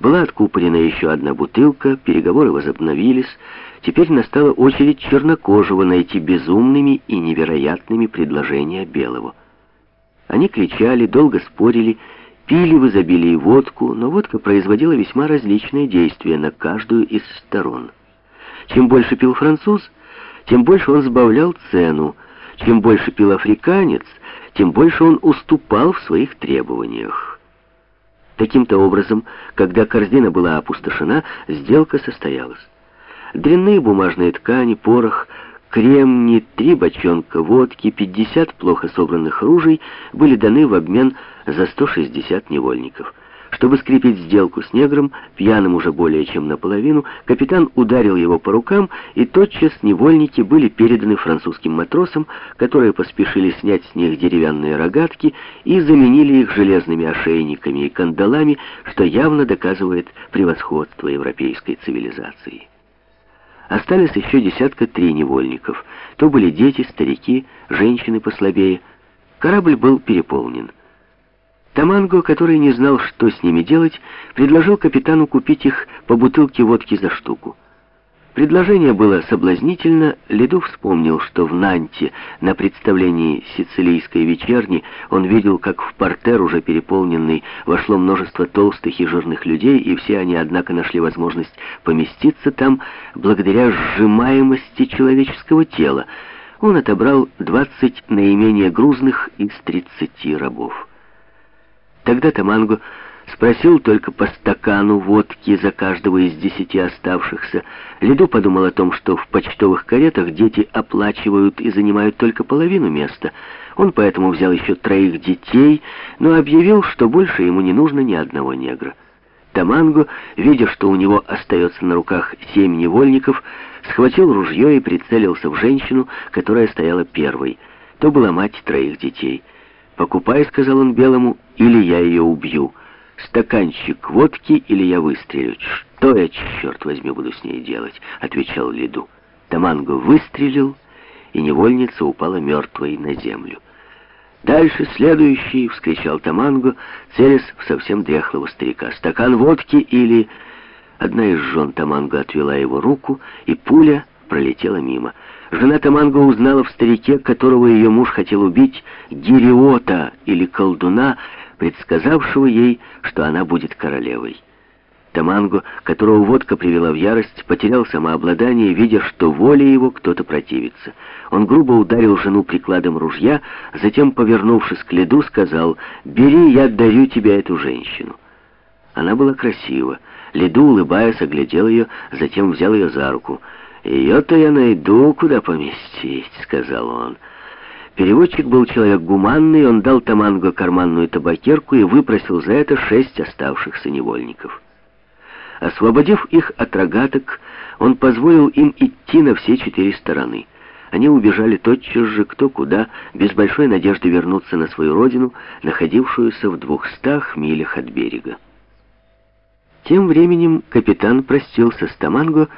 Была откупорена еще одна бутылка, переговоры возобновились. Теперь настала очередь чернокожего найти безумными и невероятными предложения Белого. Они кричали, долго спорили, пили в изобилии водку, но водка производила весьма различные действия на каждую из сторон. Чем больше пил француз, тем больше он сбавлял цену. Чем больше пил африканец, тем больше он уступал в своих требованиях. Таким-то образом, когда корзина была опустошена, сделка состоялась. Дрянные бумажные ткани, порох, кремни, три бочонка водки, 50 плохо собранных ружей были даны в обмен за 160 невольников – чтобы скрепить сделку с негром, пьяным уже более чем наполовину, капитан ударил его по рукам, и тотчас невольники были переданы французским матросам, которые поспешили снять с них деревянные рогатки и заменили их железными ошейниками и кандалами, что явно доказывает превосходство европейской цивилизации. Остались еще десятка три невольников. То были дети, старики, женщины послабее. Корабль был переполнен. Таманго, который не знал, что с ними делать, предложил капитану купить их по бутылке водки за штуку. Предложение было соблазнительно, Леду вспомнил, что в Нанте на представлении сицилийской вечерни он видел, как в портер, уже переполненный, вошло множество толстых и жирных людей, и все они, однако, нашли возможность поместиться там благодаря сжимаемости человеческого тела. Он отобрал 20 наименее грузных из 30 рабов. Тогда Таманго спросил только по стакану водки за каждого из десяти оставшихся. Лиду подумал о том, что в почтовых каретах дети оплачивают и занимают только половину места. Он поэтому взял еще троих детей, но объявил, что больше ему не нужно ни одного негра. Таманго, видя, что у него остается на руках семь невольников, схватил ружье и прицелился в женщину, которая стояла первой. То была мать троих детей. «Покупай», — сказал он Белому, — «или я ее убью. Стаканчик водки, или я выстрелю. Что я, черт возьми, буду с ней делать?» — отвечал Лиду. Таманго выстрелил, и невольница упала мертвой на землю. «Дальше следующий!» — вскричал Таманго, целясь в совсем дряхлого старика. «Стакан водки или...» Одна из жен Таманго отвела его руку, и пуля пролетела мимо. Жена Таманго узнала в старике, которого ее муж хотел убить, Гириота или колдуна, предсказавшего ей, что она будет королевой. Таманго, которого водка привела в ярость, потерял самообладание, видя, что воле его кто-то противится. Он грубо ударил жену прикладом ружья, затем, повернувшись к леду, сказал «Бери, я дарю тебе эту женщину». Она была красива. Леду, улыбаясь, оглядел ее, затем взял ее за руку. «Ее-то я найду, куда поместить», — сказал он. Переводчик был человек гуманный, он дал Таманго карманную табакерку и выпросил за это шесть оставшихся невольников. Освободив их от рогаток, он позволил им идти на все четыре стороны. Они убежали тотчас же кто куда, без большой надежды вернуться на свою родину, находившуюся в двухстах милях от берега. Тем временем капитан простился с Таманго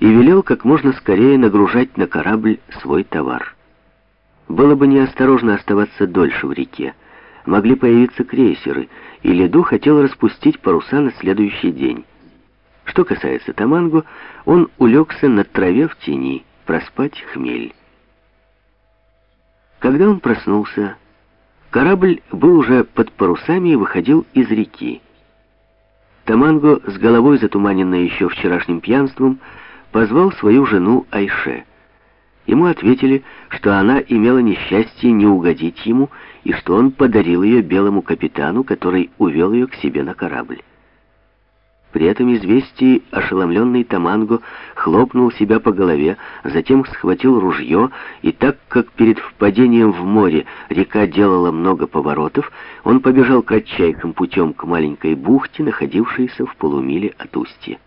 и велел как можно скорее нагружать на корабль свой товар. Было бы неосторожно оставаться дольше в реке. Могли появиться крейсеры, и Леду хотел распустить паруса на следующий день. Что касается Таманго, он улегся на траве в тени, проспать хмель. Когда он проснулся, корабль был уже под парусами и выходил из реки. Таманго, с головой затуманенной еще вчерашним пьянством, позвал свою жену Айше. Ему ответили, что она имела несчастье не угодить ему, и что он подарил ее белому капитану, который увел ее к себе на корабль. При этом известии ошеломленный Таманго хлопнул себя по голове, затем схватил ружье, и так как перед впадением в море река делала много поворотов, он побежал кратчайшим путем к маленькой бухте, находившейся в полумиле от устья.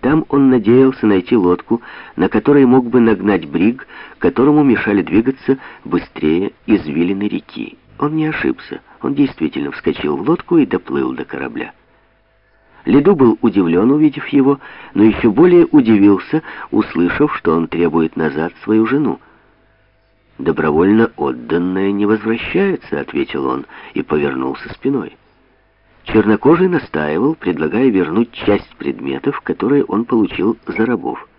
Там он надеялся найти лодку, на которой мог бы нагнать бриг, которому мешали двигаться быстрее извилины реки. Он не ошибся. Он действительно вскочил в лодку и доплыл до корабля. Леду был удивлен, увидев его, но еще более удивился, услышав, что он требует назад свою жену. «Добровольно отданная не возвращается», — ответил он и повернулся спиной. Чернокожий настаивал, предлагая вернуть часть предметов, которые он получил за рабов.